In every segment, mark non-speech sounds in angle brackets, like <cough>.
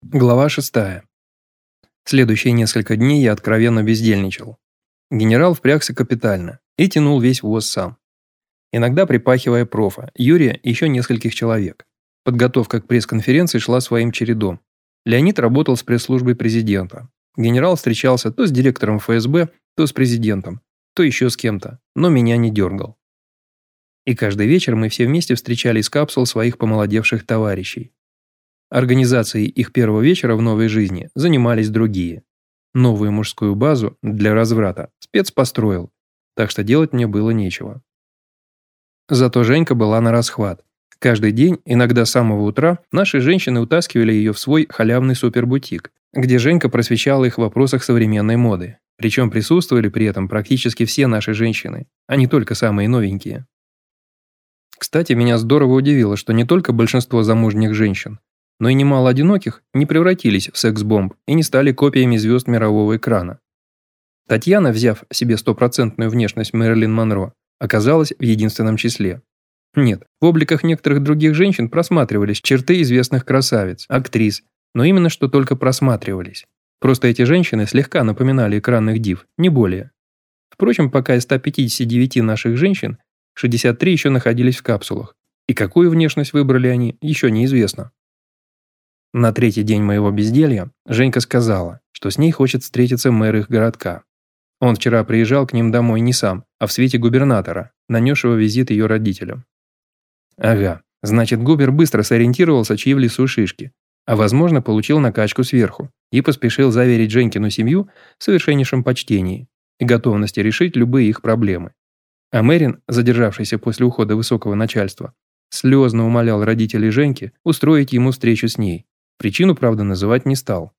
Глава 6. Следующие несколько дней я откровенно бездельничал. Генерал впрягся капитально и тянул весь ВОЗ сам. Иногда припахивая профа, Юрия и еще нескольких человек. Подготовка к пресс-конференции шла своим чередом. Леонид работал с пресс-службой президента. Генерал встречался то с директором ФСБ, то с президентом, то еще с кем-то, но меня не дергал. И каждый вечер мы все вместе встречали из капсул своих помолодевших товарищей. Организацией их первого вечера в новой жизни занимались другие. Новую мужскую базу для разврата спец построил, так что делать мне было нечего. Зато Женька была на расхват. Каждый день, иногда с самого утра, наши женщины утаскивали ее в свой халявный супербутик, где Женька просвещала их в вопросах современной моды. Причем присутствовали при этом практически все наши женщины, а не только самые новенькие. Кстати, меня здорово удивило, что не только большинство замужних женщин, но и немало одиноких не превратились в секс-бомб и не стали копиями звезд мирового экрана. Татьяна, взяв себе стопроцентную внешность Мэрилин Монро, оказалась в единственном числе. Нет, в обликах некоторых других женщин просматривались черты известных красавиц, актрис, но именно что только просматривались. Просто эти женщины слегка напоминали экранных див, не более. Впрочем, пока из 159 наших женщин, 63 еще находились в капсулах. И какую внешность выбрали они, еще неизвестно. На третий день моего безделья Женька сказала, что с ней хочет встретиться мэр их городка. Он вчера приезжал к ним домой не сам, а в свете губернатора, нанесшего визит ее родителям. Ага, значит, Губер быстро сориентировался, чьи в лесу шишки, а возможно, получил накачку сверху и поспешил заверить Женькину семью в совершеннейшем почтении и готовности решить любые их проблемы. А Мэрин, задержавшийся после ухода высокого начальства, слезно умолял родителей Женьки устроить ему встречу с ней, Причину, правда, называть не стал.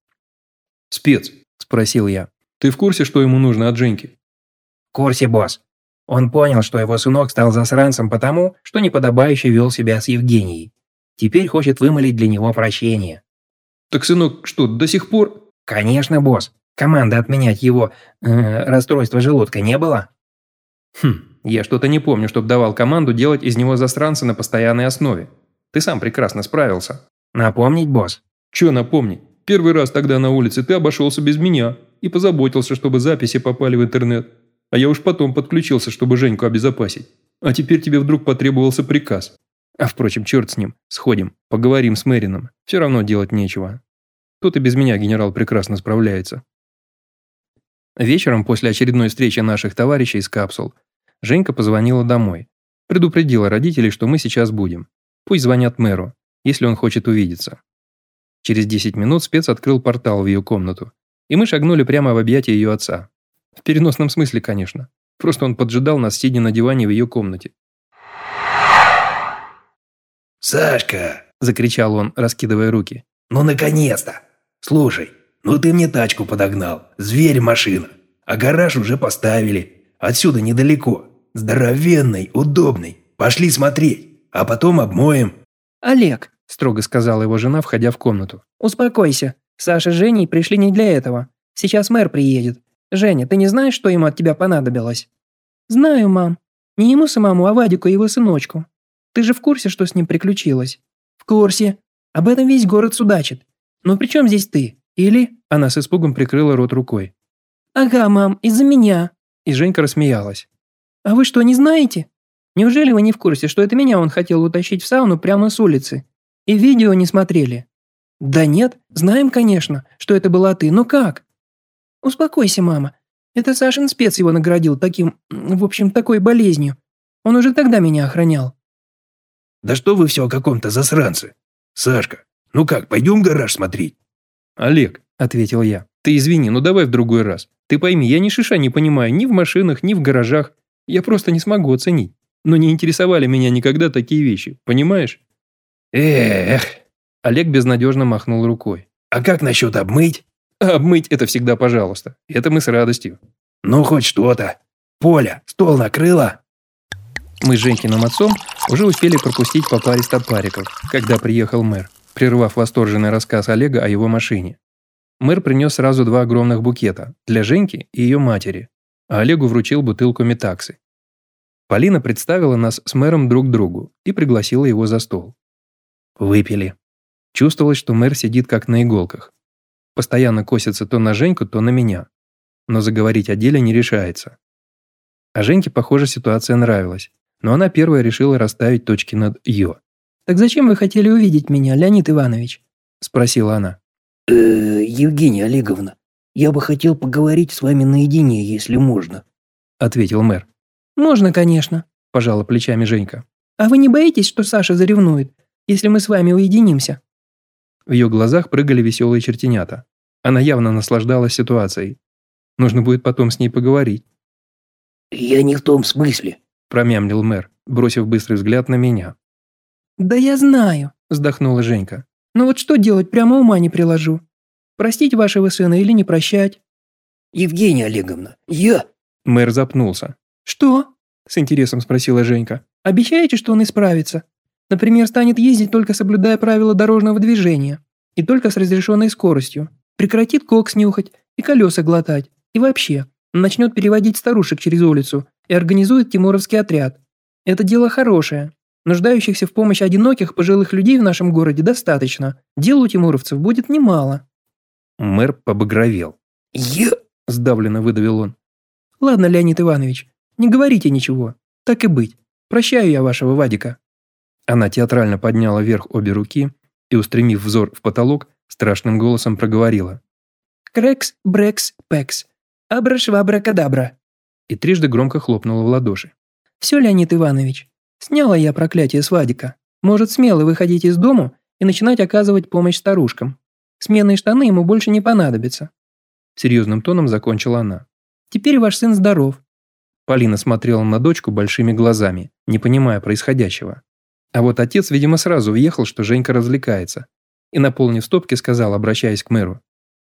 «Спец», – спросил я, – «ты в курсе, что ему нужно от Женьки?» «В курсе, босс. Он понял, что его сынок стал засранцем потому, что неподобающе вел себя с Евгенией. Теперь хочет вымолить для него прощение». «Так сынок что, до сих пор...» «Конечно, босс. Команда отменять его э, расстройство желудка не было?» «Хм, я что-то не помню, чтоб давал команду делать из него засранца на постоянной основе. Ты сам прекрасно справился». «Напомнить, босс?» Че напомнить? Первый раз тогда на улице ты обошелся без меня и позаботился, чтобы записи попали в интернет. А я уж потом подключился, чтобы Женьку обезопасить. А теперь тебе вдруг потребовался приказ. А впрочем, черт с ним. Сходим, поговорим с Мэрином. Все равно делать нечего. Тут и без меня генерал прекрасно справляется. Вечером, после очередной встречи наших товарищей из капсул, Женька позвонила домой. Предупредила родителей, что мы сейчас будем. Пусть звонят мэру, если он хочет увидеться. Через 10 минут спец открыл портал в ее комнату, и мы шагнули прямо в объятия ее отца. В переносном смысле, конечно. Просто он поджидал нас, сидя на диване в ее комнате. «Сашка!» – закричал он, раскидывая руки. «Ну, наконец-то! Слушай, ну ты мне тачку подогнал, зверь-машина, а гараж уже поставили. Отсюда недалеко. Здоровенный, удобный. Пошли смотреть, а потом обмоем». «Олег, строго сказала его жена, входя в комнату. «Успокойся. Саша с Женей пришли не для этого. Сейчас мэр приедет. Женя, ты не знаешь, что ему от тебя понадобилось?» «Знаю, мам. Не ему самому, а Вадику и его сыночку. Ты же в курсе, что с ним приключилось?» «В курсе. Об этом весь город судачит. Но при чем здесь ты? Или...» Она с испугом прикрыла рот рукой. «Ага, мам, из-за меня». И Женька рассмеялась. «А вы что, не знаете? Неужели вы не в курсе, что это меня он хотел утащить в сауну прямо с улицы? И видео не смотрели. Да нет, знаем, конечно, что это была ты, но как? Успокойся, мама. Это Сашин спец его наградил таким, в общем, такой болезнью. Он уже тогда меня охранял. Да что вы все о каком-то засранце? Сашка, ну как, пойдем гараж смотреть? Олег, ответил я, ты извини, но давай в другой раз. Ты пойми, я ни шиша не понимаю ни в машинах, ни в гаражах. Я просто не смогу оценить. Но не интересовали меня никогда такие вещи, понимаешь? Эх. Олег безнадежно махнул рукой. А как насчет обмыть? обмыть это всегда пожалуйста. Это мы с радостью. Ну, хоть что-то. Поля, стол накрыла? Мы с Женькиным отцом уже успели пропустить по паре стопариков, когда приехал мэр, прервав восторженный рассказ Олега о его машине. Мэр принес сразу два огромных букета для Женьки и ее матери, а Олегу вручил бутылку метаксы. Полина представила нас с мэром друг другу и пригласила его за стол. Выпили. Чувствовалось, что мэр сидит как на иголках. Постоянно косится то на Женьку, то на меня. Но заговорить о деле не решается. А Женьке, похоже, ситуация нравилась. Но она первая решила расставить точки над «ё». «Так зачем вы хотели увидеть меня, Леонид Иванович?» – спросила она. «Э, Евгения Олеговна, я бы хотел поговорить с вами наедине, если можно», – ответил мэр. «Можно, конечно», – пожала плечами Женька. «А вы не боитесь, что Саша заревнует, если мы с вами уединимся?» В ее глазах прыгали веселые чертенята. Она явно наслаждалась ситуацией. Нужно будет потом с ней поговорить. «Я не в том смысле», – промямлил мэр, бросив быстрый взгляд на меня. «Да я знаю», – вздохнула Женька. «Но вот что делать, прямо ума не приложу. Простить вашего сына или не прощать?» «Евгения Олеговна, я...» Мэр запнулся. «Что?» – с интересом спросила Женька. «Обещаете, что он исправится? Например, станет ездить только соблюдая правила дорожного движения и только с разрешенной скоростью, прекратит кокс нюхать и колеса глотать, и вообще, начнет переводить старушек через улицу и организует тимуровский отряд. Это дело хорошее. Нуждающихся в помощи одиноких пожилых людей в нашем городе достаточно. Дел у тимуровцев будет немало». Мэр побагровел. «Я...» – сдавленно выдавил он. «Ладно, Леонид Иванович, не говорите ничего. Так и быть. Прощаю я вашего Вадика». Она театрально подняла вверх обе руки и, устремив взор в потолок, страшным голосом проговорила. «Крекс, брекс, пекс. Абрашвабракадабра». И трижды громко хлопнула в ладоши. «Все, Леонид Иванович, сняла я проклятие с Вадика. Может смело выходить из дому и начинать оказывать помощь старушкам. Сменные штаны ему больше не понадобятся». Серьезным тоном закончила она. «Теперь ваш сын здоров». Полина смотрела на дочку большими глазами, не понимая происходящего. А вот отец, видимо, сразу въехал, что Женька развлекается. И, наполнив стопки, сказал, обращаясь к мэру.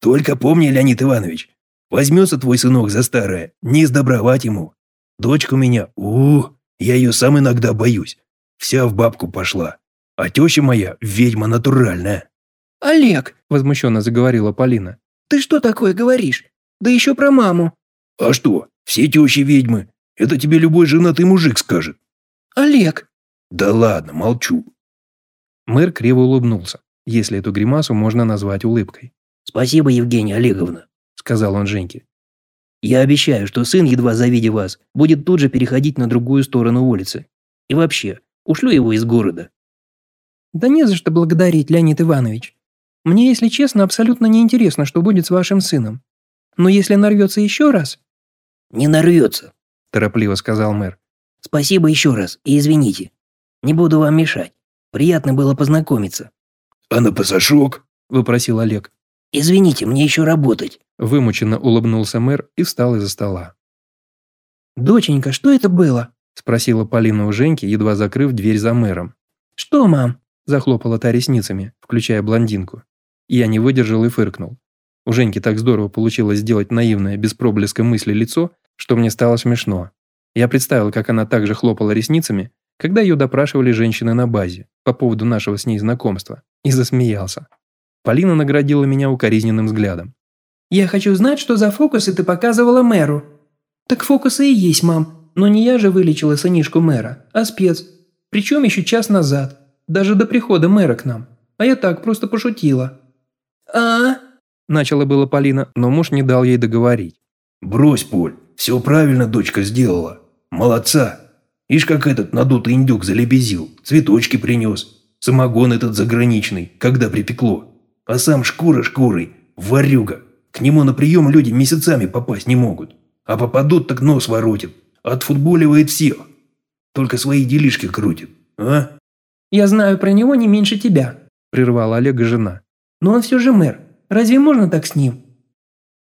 «Только помни, Леонид Иванович, возьмется твой сынок за старое, не сдобровать ему. Дочка у меня, у, я ее сам иногда боюсь. Вся в бабку пошла. А теща моя ведьма натуральная». «Олег!» – возмущенно заговорила Полина. «Ты что такое говоришь? Да еще про маму». «А что, все тещи ведьмы. Это тебе любой женатый мужик скажет». «Олег!» «Да ладно, молчу». Мэр криво улыбнулся, если эту гримасу можно назвать улыбкой. «Спасибо, Евгения Олеговна», – сказал он Женьке. «Я обещаю, что сын, едва завидя вас, будет тут же переходить на другую сторону улицы. И вообще, ушлю его из города». «Да не за что благодарить, Леонид Иванович. Мне, если честно, абсолютно неинтересно, что будет с вашим сыном. Но если нарвется еще раз...» «Не нарвется», – торопливо сказал мэр. «Спасибо еще раз и извините. Не буду вам мешать. Приятно было познакомиться». «А на пасашок?» – выпросил Олег. «Извините, мне еще работать». Вымученно улыбнулся мэр и встал из-за стола. «Доченька, что это было?» – спросила Полина у Женьки, едва закрыв дверь за мэром. «Что, мам?» – захлопала та ресницами, включая блондинку. Я не выдержал и фыркнул. У Женьки так здорово получилось сделать наивное, без проблеска мысли лицо, что мне стало смешно. Я представил, как она также хлопала ресницами, когда ее допрашивали женщины на базе по поводу нашего с ней знакомства, и засмеялся. Полина наградила меня укоризненным взглядом. «Я хочу знать, что за фокусы ты показывала мэру». «Так фокусы и есть, мам. Но не я же вылечила сынишку мэра, а спец. Причем еще час назад, даже до прихода мэра к нам. А я так просто пошутила». «А?» – начала было Полина, но муж не дал ей договорить. «Брось, Поль, все правильно дочка сделала. Молодца. Ишь, как этот надутый индюк залебезил, цветочки принес. Самогон этот заграничный, когда припекло. А сам шкура шкурой, варюга. К нему на прием люди месяцами попасть не могут. А попадут, так нос воротит. Отфутболивает всех. Только свои делишки крутит, а? «Я знаю про него не меньше тебя», – прервала Олега жена. «Но он все же мэр. Разве можно так с ним?»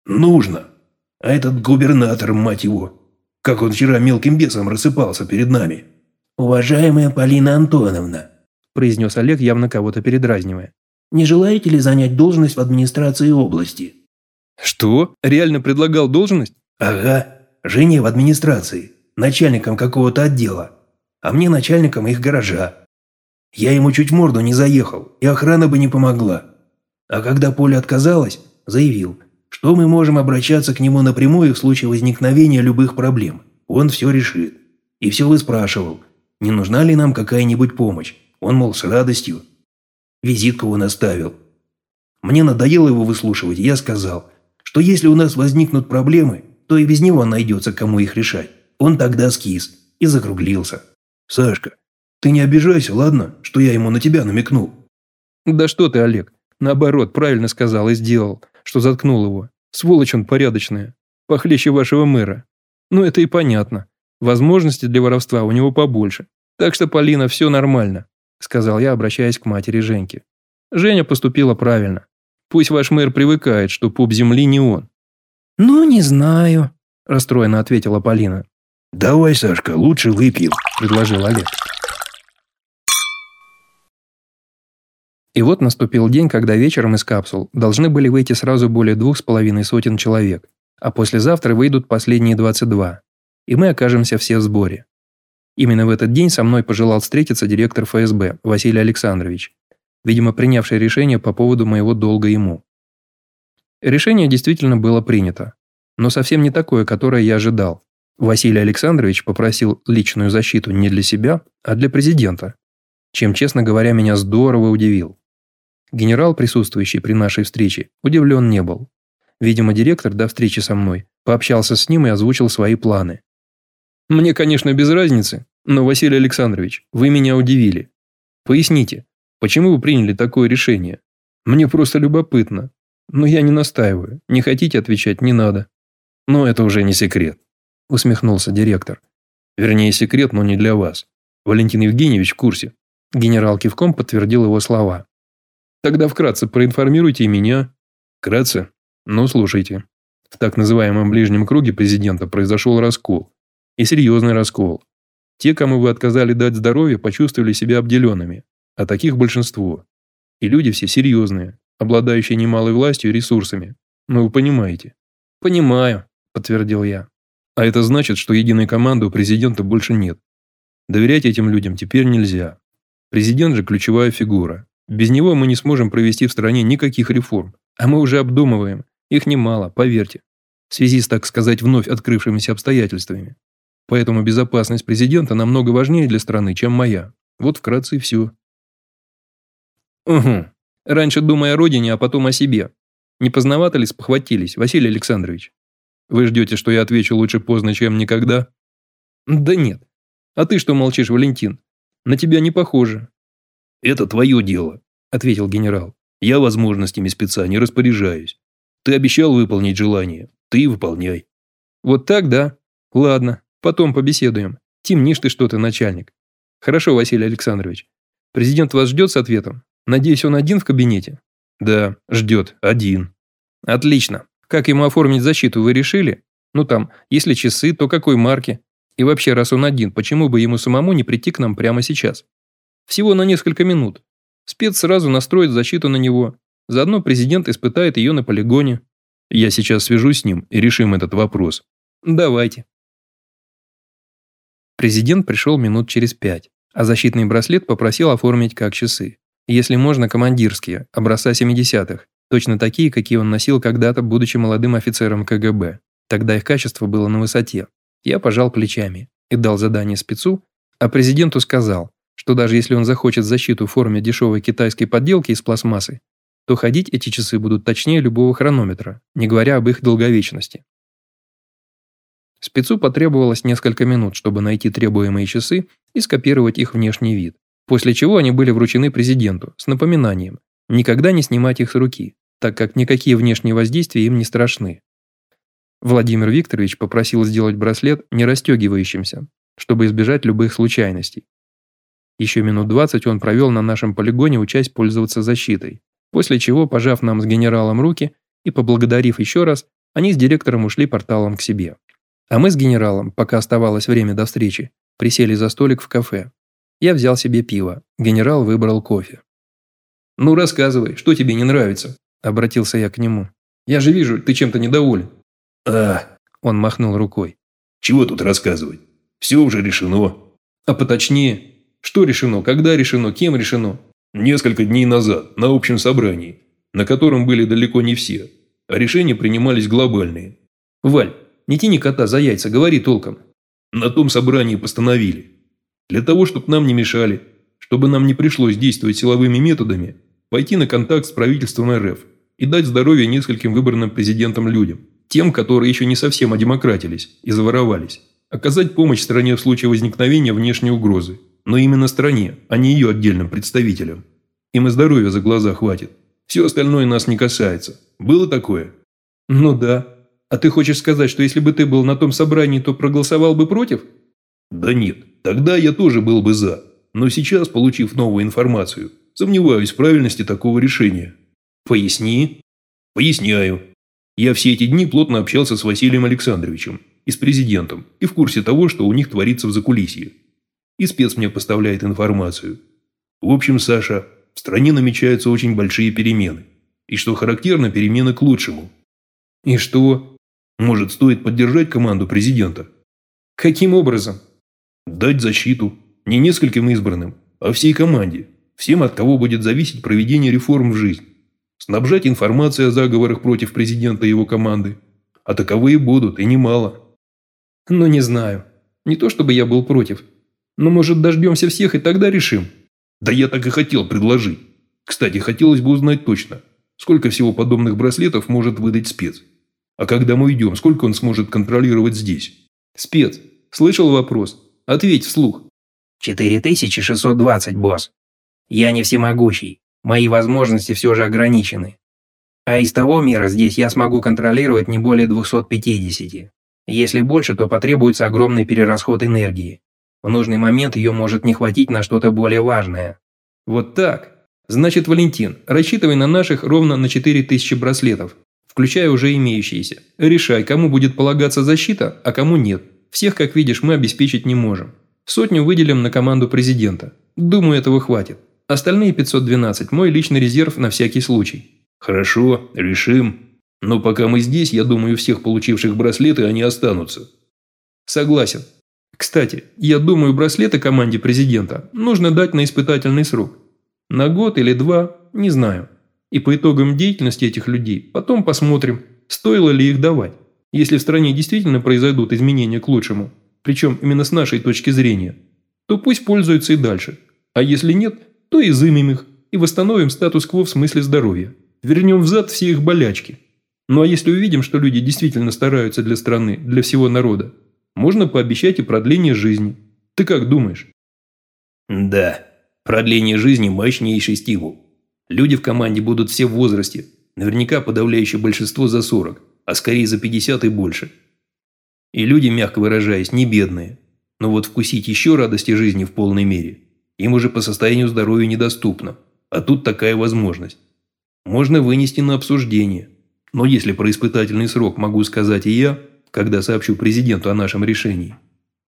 «Нужно. А этот губернатор, мать его, как он вчера мелким бесом рассыпался перед нами». «Уважаемая Полина Антоновна», – произнес Олег, явно кого-то передразнивая. «Не желаете ли занять должность в администрации области?» «Что? Реально предлагал должность?» «Ага. Жене в администрации. Начальником какого-то отдела. А мне начальником их гаража. Я ему чуть морду не заехал, и охрана бы не помогла. А когда Поля отказалась, заявил, что мы можем обращаться к нему напрямую в случае возникновения любых проблем. Он все решит. И все выспрашивал, не нужна ли нам какая-нибудь помощь. Он, мол, с радостью. Визитку он оставил. Мне надоело его выслушивать, и я сказал, что если у нас возникнут проблемы, то и без него найдется, кому их решать. Он тогда скис и закруглился. Сашка, ты не обижайся, ладно, что я ему на тебя намекнул? Да что ты, Олег. Наоборот, правильно сказал и сделал, что заткнул его. Сволочь он порядочная. Похлеще вашего мэра. Ну, это и понятно. Возможности для воровства у него побольше. Так что, Полина, все нормально», – сказал я, обращаясь к матери Женьки. Женя поступила правильно. Пусть ваш мэр привыкает, что пуп земли не он. «Ну, не знаю», – расстроенно ответила Полина. «Давай, Сашка, лучше выпьем», – предложил Олег. И вот наступил день, когда вечером из капсул должны были выйти сразу более двух с половиной сотен человек, а послезавтра выйдут последние 22, и мы окажемся все в сборе. Именно в этот день со мной пожелал встретиться директор ФСБ Василий Александрович, видимо, принявший решение по поводу моего долга ему. Решение действительно было принято, но совсем не такое, которое я ожидал. Василий Александрович попросил личную защиту не для себя, а для президента, чем, честно говоря, меня здорово удивил. Генерал, присутствующий при нашей встрече, удивлен не был. Видимо, директор до встречи со мной пообщался с ним и озвучил свои планы. «Мне, конечно, без разницы, но, Василий Александрович, вы меня удивили. Поясните, почему вы приняли такое решение? Мне просто любопытно. Но я не настаиваю, не хотите отвечать, не надо». «Но это уже не секрет», – усмехнулся директор. «Вернее, секрет, но не для вас. Валентин Евгеньевич в курсе». Генерал кивком подтвердил его слова. Тогда вкратце проинформируйте меня. Вкратце? Ну, слушайте. В так называемом ближнем круге президента произошел раскол. И серьезный раскол. Те, кому вы отказали дать здоровье, почувствовали себя обделенными. А таких большинство. И люди все серьезные, обладающие немалой властью и ресурсами. Ну, вы понимаете. Понимаю, подтвердил я. А это значит, что единой команды у президента больше нет. Доверять этим людям теперь нельзя. Президент же ключевая фигура. Без него мы не сможем провести в стране никаких реформ, а мы уже обдумываем. Их немало, поверьте. В связи с, так сказать, вновь открывшимися обстоятельствами. Поэтому безопасность президента намного важнее для страны, чем моя. Вот вкратце и все. Угу. Раньше думая о родине, а потом о себе. Не поздновато ли спохватились, Василий Александрович? Вы ждете, что я отвечу лучше поздно, чем никогда? Да нет. А ты что молчишь, Валентин? На тебя не похоже. «Это твое дело», – ответил генерал. «Я возможностями спеца не распоряжаюсь. Ты обещал выполнить желание. Ты выполняй». «Вот так, да? Ладно, потом побеседуем. Темнишь ты что-то, начальник». «Хорошо, Василий Александрович. Президент вас ждет с ответом? Надеюсь, он один в кабинете?» «Да, ждет. Один». «Отлично. Как ему оформить защиту, вы решили? Ну там, если часы, то какой марки? И вообще, раз он один, почему бы ему самому не прийти к нам прямо сейчас?» Всего на несколько минут. Спец сразу настроит защиту на него. Заодно президент испытает ее на полигоне. Я сейчас свяжусь с ним и решим этот вопрос. Давайте. Президент пришел минут через пять, а защитный браслет попросил оформить как часы. Если можно, командирские, образца 70-х, точно такие, какие он носил когда-то, будучи молодым офицером КГБ. Тогда их качество было на высоте. Я пожал плечами и дал задание спецу, а президенту сказал, что даже если он захочет защиту в форме дешевой китайской подделки из пластмассы, то ходить эти часы будут точнее любого хронометра, не говоря об их долговечности. Спецу потребовалось несколько минут, чтобы найти требуемые часы и скопировать их внешний вид, после чего они были вручены президенту с напоминанием никогда не снимать их с руки, так как никакие внешние воздействия им не страшны. Владимир Викторович попросил сделать браслет не расстегивающимся, чтобы избежать любых случайностей. Еще минут 20 он провел на нашем полигоне, учась пользоваться защитой. После чего, пожав нам с генералом руки и поблагодарив еще раз, они с директором ушли порталом к себе. А мы с генералом, пока оставалось время до встречи, присели за столик в кафе. Я взял себе пиво, генерал выбрал кофе. «Ну рассказывай, что тебе не нравится?» – обратился я к нему. «Я же вижу, ты чем-то недоволен». «А...» – он махнул рукой. «Чего тут рассказывать? Все уже решено». «А поточнее, что решено, когда решено, кем решено? Несколько дней назад, на общем собрании, на котором были далеко не все, а решения принимались глобальные. Валь, не тяни кота за яйца, говори толком. На том собрании постановили. Для того, чтобы нам не мешали, чтобы нам не пришлось действовать силовыми методами, пойти на контакт с правительством РФ и дать здоровье нескольким выбранным президентом людям, тем, которые еще не совсем одемократились и заворовались, оказать помощь стране в случае возникновения внешней угрозы, но именно стране, а не ее отдельным представителям. Им и здоровья за глаза хватит. Все остальное нас не касается. Было такое? Ну да. А ты хочешь сказать, что если бы ты был на том собрании, то проголосовал бы против? Да нет, тогда я тоже был бы за. Но сейчас, получив новую информацию, сомневаюсь в правильности такого решения. Поясни. Поясняю. Я все эти дни плотно общался с Василием Александровичем и с президентом, и в курсе того, что у них творится в закулисье. И спец мне поставляет информацию. В общем, Саша, в стране намечаются очень большие перемены. И что характерно, перемены к лучшему. И что? Может, стоит поддержать команду президента? Каким образом? Дать защиту. Не нескольким избранным, а всей команде. Всем, от кого будет зависеть проведение реформ в жизнь. Снабжать информацией о заговорах против президента и его команды. А таковые будут, и немало. Ну, не знаю. Не то чтобы я был против. Но, может, дождемся всех и тогда решим? Да я так и хотел предложить. Кстати, хотелось бы узнать точно, сколько всего подобных браслетов может выдать спец. А когда мы уйдем, сколько он сможет контролировать здесь? Спец, слышал вопрос? Ответь вслух. 4620, босс. Я не всемогущий. Мои возможности все же ограничены. А из того мира здесь я смогу контролировать не более 250. Если больше, то потребуется огромный перерасход энергии. В нужный момент ее может не хватить на что-то более важное. Вот так. Значит, Валентин, рассчитывай на наших ровно на 4000 браслетов, включая уже имеющиеся. Решай, кому будет полагаться защита, а кому нет. Всех, как видишь, мы обеспечить не можем. Сотню выделим на команду президента. Думаю, этого хватит. Остальные 512 – мой личный резерв на всякий случай. Хорошо, решим. Но пока мы здесь, я думаю, всех получивших браслеты они останутся. Согласен. Кстати, я думаю, браслеты команде президента нужно дать на испытательный срок. На год или два, не знаю. И по итогам деятельности этих людей потом посмотрим, стоило ли их давать, если в стране действительно произойдут изменения к лучшему, причем именно с нашей точки зрения, то пусть пользуются и дальше. А если нет, то изымем их и восстановим статус-кво в смысле здоровья. Вернем взад все их болячки. Ну а если увидим, что люди действительно стараются для страны, для всего народа, можно пообещать и продление жизни. Ты как думаешь? Да, продление жизни – мощнейший стимул. Люди в команде будут все в возрасте, наверняка подавляющее большинство за 40, а скорее за 50 и больше. И люди, мягко выражаясь, не бедные. Но вот вкусить еще радости жизни в полной мере им уже по состоянию здоровья недоступно. А тут такая возможность. Можно вынести на обсуждение. Но если про испытательный срок могу сказать и я – когда сообщу президенту о нашем решении,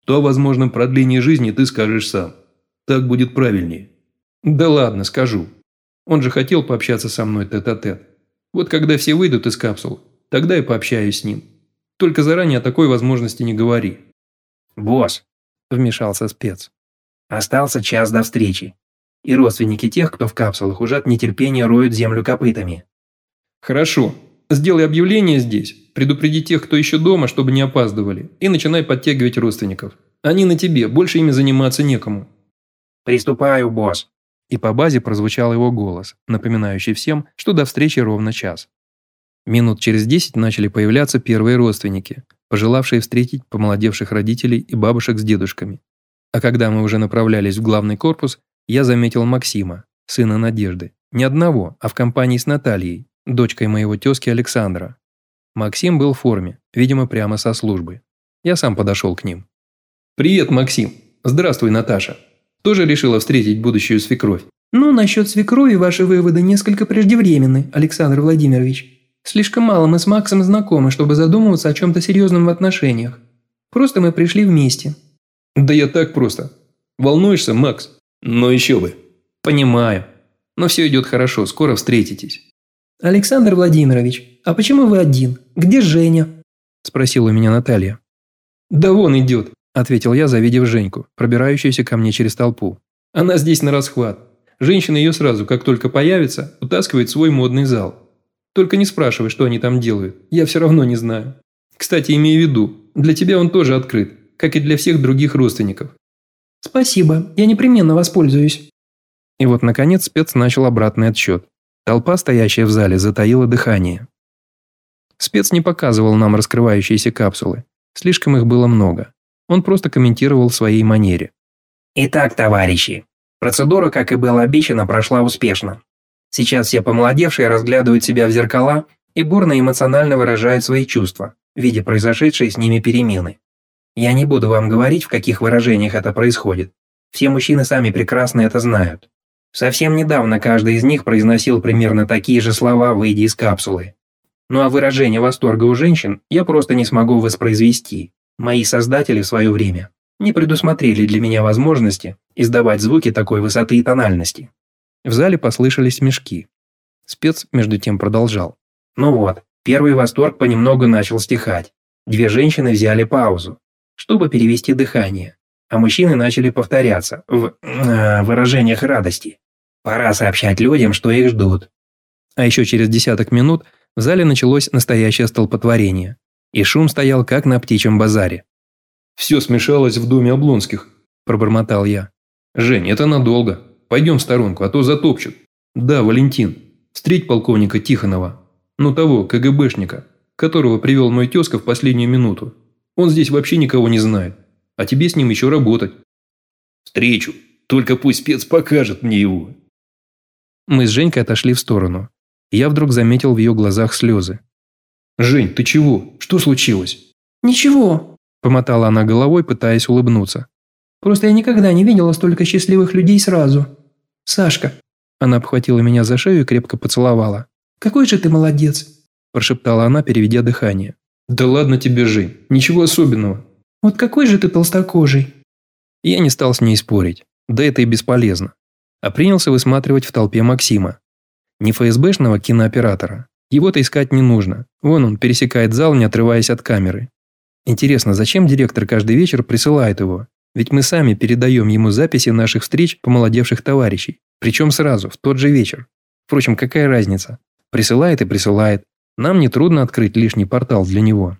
то о возможном продлении жизни ты скажешь сам. Так будет правильнее». «Да ладно, скажу. Он же хотел пообщаться со мной тет-а-тет. -тет. Вот когда все выйдут из капсул, тогда и пообщаюсь с ним. Только заранее о такой возможности не говори». «Босс», – вмешался спец, – «остался час до встречи. И родственники тех, кто в капсулах, уже от нетерпения роют землю копытами». «Хорошо. Сделай объявление здесь, предупреди тех, кто еще дома, чтобы не опаздывали, и начинай подтягивать родственников. Они на тебе, больше ими заниматься некому». «Приступаю, босс». И по базе прозвучал его голос, напоминающий всем, что до встречи ровно час. Минут через десять начали появляться первые родственники, пожелавшие встретить помолодевших родителей и бабушек с дедушками. А когда мы уже направлялись в главный корпус, я заметил Максима, сына Надежды. Не одного, а в компании с Натальей, дочкой моего тезки Александра. Максим был в форме, видимо, прямо со службы. Я сам подошел к ним. «Привет, Максим. Здравствуй, Наташа. Тоже решила встретить будущую свекровь?» «Ну, насчет свекрови ваши выводы несколько преждевременны, Александр Владимирович. Слишком мало мы с Максом знакомы, чтобы задумываться о чем-то серьезном в отношениях. Просто мы пришли вместе». «Да я так просто. Волнуешься, Макс?» «Ну еще бы». «Понимаю. Но все идет хорошо, скоро встретитесь». «Александр Владимирович, а почему вы один? Где Женя?» – спросила меня Наталья. «Да вон идет», – ответил я, завидев Женьку, пробирающуюся ко мне через толпу. «Она здесь на расхват. Женщина ее сразу, как только появится, утаскивает в свой модный зал. Только не спрашивай, что они там делают, я все равно не знаю. Кстати, имей в виду, для тебя он тоже открыт, как и для всех других родственников». «Спасибо, я непременно воспользуюсь». И вот, наконец, спец начал обратный отсчет. Толпа, стоящая в зале, затаила дыхание. Спец не показывал нам раскрывающиеся капсулы. Слишком их было много. Он просто комментировал в своей манере. Итак, товарищи, процедура, как и было обещано, прошла успешно. Сейчас все помолодевшие разглядывают себя в зеркала и бурно эмоционально выражают свои чувства, видя произошедшие с ними перемены. Я не буду вам говорить, в каких выражениях это происходит. Все мужчины сами прекрасно это знают. Совсем недавно каждый из них произносил примерно такие же слова, выйдя из капсулы. Ну а выражение восторга у женщин я просто не смогу воспроизвести. Мои создатели в свое время не предусмотрели для меня возможности издавать звуки такой высоты и тональности. В зале послышались смешки. Спец между тем продолжал. Ну вот, первый восторг понемногу начал стихать. Две женщины взяли паузу, чтобы перевести дыхание, а мужчины начали повторяться в э, выражениях радости. Пора сообщать людям, что их ждут. А еще через десяток минут в зале началось настоящее столпотворение. И шум стоял, как на птичьем базаре. «Все смешалось в доме Облонских», – пробормотал я. «Жень, это надолго. Пойдем в сторонку, а то затопчут. Да, Валентин, встреть полковника Тихонова. Ну того, КГБшника, которого привел мой тезка в последнюю минуту. Он здесь вообще никого не знает. А тебе с ним еще работать». «Встречу. Только пусть спец покажет мне его», мы с Женькой отошли в сторону. Я вдруг заметил в ее глазах слезы. «Жень, ты чего? Что случилось?» «Ничего», – помотала она головой, пытаясь улыбнуться. «Просто я никогда не видела столько счастливых людей сразу. Сашка». Она обхватила меня за шею и крепко поцеловала. «Какой же ты молодец», – прошептала она, переведя дыхание. «Да ладно тебе, Жень, ничего особенного». «Вот какой же ты толстокожий». Я не стал с ней спорить. Да это и бесполезно а принялся высматривать в толпе Максима. Не ФСБшного кинооператора. Его-то искать не нужно. Вон он пересекает зал, не отрываясь от камеры. Интересно, зачем директор каждый вечер присылает его? Ведь мы сами передаем ему записи наших встреч помолодевших товарищей. Причем сразу, в тот же вечер. Впрочем, какая разница? Присылает и присылает. Нам не трудно открыть лишний портал для него.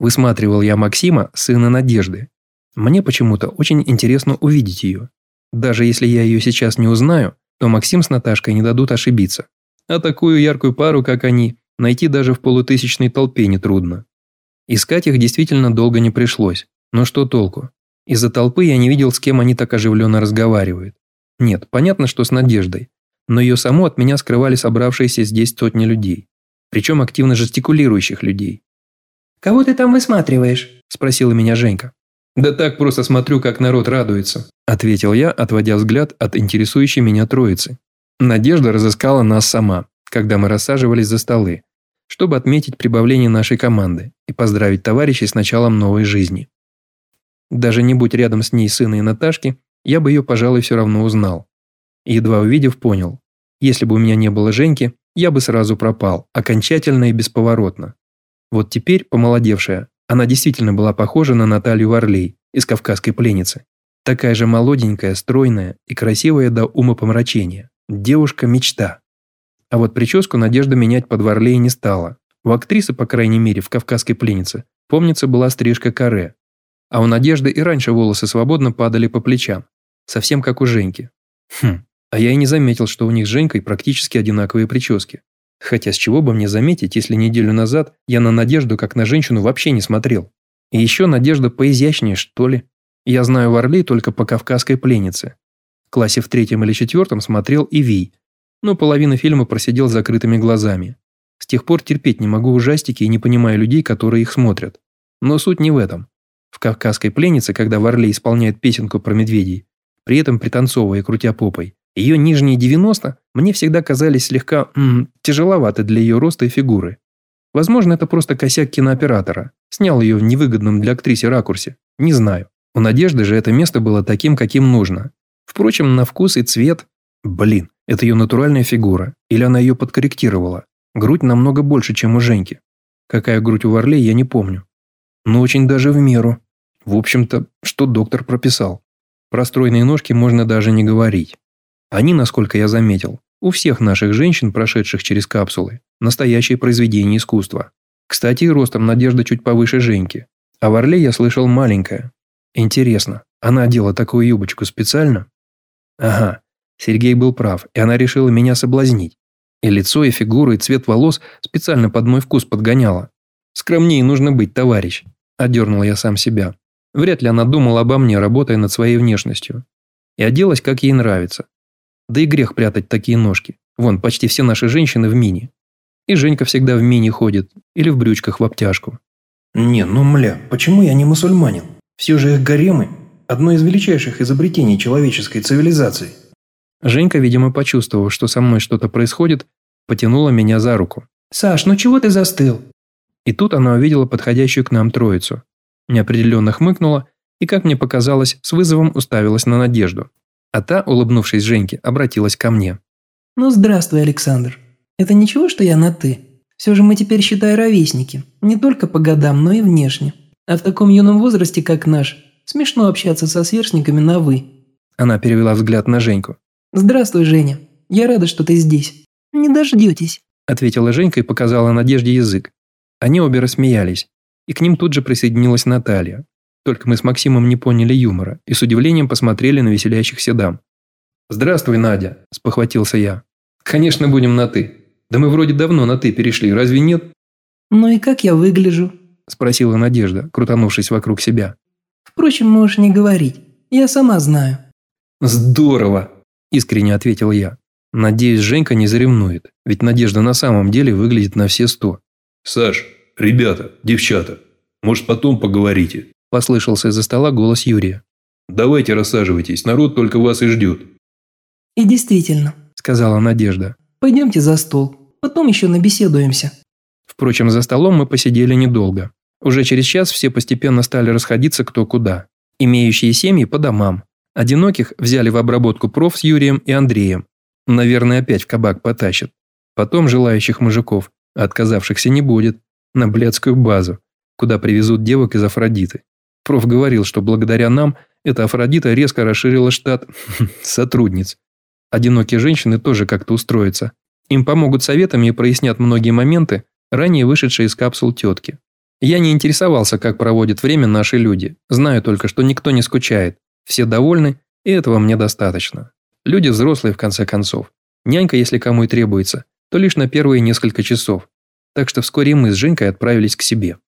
Высматривал я Максима, сына Надежды. Мне почему-то очень интересно увидеть ее. Даже если я ее сейчас не узнаю, то Максим с Наташкой не дадут ошибиться. А такую яркую пару, как они, найти даже в полутысячной толпе нетрудно. Искать их действительно долго не пришлось. Но что толку? Из-за толпы я не видел, с кем они так оживленно разговаривают. Нет, понятно, что с Надеждой. Но ее саму от меня скрывали собравшиеся здесь сотни людей. Причем активно жестикулирующих людей. «Кого ты там высматриваешь?» – спросила меня Женька. «Да так просто смотрю, как народ радуется», – ответил я, отводя взгляд от интересующей меня троицы. Надежда разыскала нас сама, когда мы рассаживались за столы, чтобы отметить прибавление нашей команды и поздравить товарищей с началом новой жизни. Даже не будь рядом с ней сына и Наташки, я бы ее, пожалуй, все равно узнал. Едва увидев, понял. Если бы у меня не было Женьки, я бы сразу пропал, окончательно и бесповоротно. Вот теперь, помолодевшая, она действительно была похожа на Наталью Варлей из «Кавказской пленницы». Такая же молоденькая, стройная и красивая до умопомрачения. Девушка-мечта. А вот прическу Надежда менять под Варлей не стала. У актрисы, по крайней мере, в «Кавказской пленнице», помнится, была стрижка каре. А у Надежды и раньше волосы свободно падали по плечам. Совсем как у Женьки. Хм, а я и не заметил, что у них с Женькой практически одинаковые прически. Хотя с чего бы мне заметить, если неделю назад я на Надежду как на женщину вообще не смотрел. И еще Надежда поизящнее, что ли. Я знаю Варлей только по кавказской пленнице. В классе в третьем или четвертом смотрел и Вий, но половину фильма просидел с закрытыми глазами. С тех пор терпеть не могу ужастики и не понимаю людей, которые их смотрят. Но суть не в этом. В «Кавказской пленнице», когда Варлей исполняет песенку про медведей, при этом пританцовывая крутя попой, ее нижние 90 мне всегда казались слегка м, тяжеловаты для ее роста и фигуры. Возможно, это просто косяк кинооператора. Снял ее в невыгодном для актрисы ракурсе. Не знаю. У Надежды же это место было таким, каким нужно. Впрочем, на вкус и цвет... Блин, это ее натуральная фигура. Или она ее подкорректировала. Грудь намного больше, чем у Женьки. Какая грудь у Варлей, я не помню. Но очень даже в меру. В общем-то, что доктор прописал. Про стройные ножки можно даже не говорить. Они, насколько я заметил, у всех наших женщин, прошедших через капсулы, настоящее произведение искусства. Кстати, ростом Надежда чуть повыше Женьки. А в Орле я слышал маленькая. Интересно, она одела такую юбочку специально? Ага, Сергей был прав, и она решила меня соблазнить. И лицо, и фигуру, и цвет волос специально под мой вкус подгоняла. Скромнее нужно быть, товарищ. Одернул я сам себя. Вряд ли она думала обо мне, работая над своей внешностью. И оделась, как ей нравится. Да и грех прятать такие ножки. Вон, почти все наши женщины в мини. И Женька всегда в мини ходит. Или в брючках в обтяжку. «Не, ну мля, почему я не мусульманин? Все же их гаремы – одно из величайших изобретений человеческой цивилизации». Женька, видимо, почувствовав, что со мной что-то происходит, потянула меня за руку. «Саш, ну чего ты застыл?» И тут она увидела подходящую к нам троицу. Неопределенно хмыкнула и, как мне показалось, с вызовом уставилась на Надежду. А та, улыбнувшись Женьке, обратилась ко мне. «Ну, здравствуй, Александр. Это ничего, что я на «ты»? Все же мы теперь, считай, ровесники. Не только по годам, но и внешне. А в таком юном возрасте, как наш, смешно общаться со сверстниками на «вы». Она перевела взгляд на Женьку. «Здравствуй, Женя. Я рада, что ты здесь». «Не дождетесь», – ответила Женька и показала Надежде язык. Они обе рассмеялись, и к ним тут же присоединилась Наталья. Только мы с Максимом не поняли юмора и с удивлением посмотрели на веселящихся дам. «Здравствуй, Надя», – спохватился я. «Конечно, будем на «ты». Да мы вроде давно на «ты» перешли, разве нет?» «Ну и как я выгляжу?» – спросила Надежда, крутанувшись вокруг себя. «Впрочем, можешь не говорить. Я сама знаю». «Здорово!» – искренне ответил я. Надеюсь, Женька не заревнует, ведь Надежда на самом деле выглядит на все сто. «Саш, ребята, девчата, может, потом поговорите?» – послышался из-за стола голос Юрия. «Давайте рассаживайтесь, народ только вас и ждет». «И действительно», – сказала Надежда. «Пойдемте за стол, потом еще набеседуемся». Впрочем, за столом мы посидели недолго. Уже через час все постепенно стали расходиться кто куда. Имеющие семьи по домам. Одиноких взяли в обработку проф с Юрием и Андреем. Наверное, опять в кабак потащат. Потом желающих мужиков, отказавшихся не будет, на блядскую базу, куда привезут девок из Афродиты. Проф говорил, что благодаря нам эта Афродита резко расширила штат <laughs> сотрудниц. Одинокие женщины тоже как-то устроятся. Им помогут советами и прояснят многие моменты, ранее вышедшие из капсул тетки. Я не интересовался, как проводят время наши люди. Знаю только, что никто не скучает. Все довольны, и этого мне достаточно. Люди взрослые, в конце концов. Нянька, если кому и требуется, то лишь на первые несколько часов. Так что вскоре мы с Женькой отправились к себе.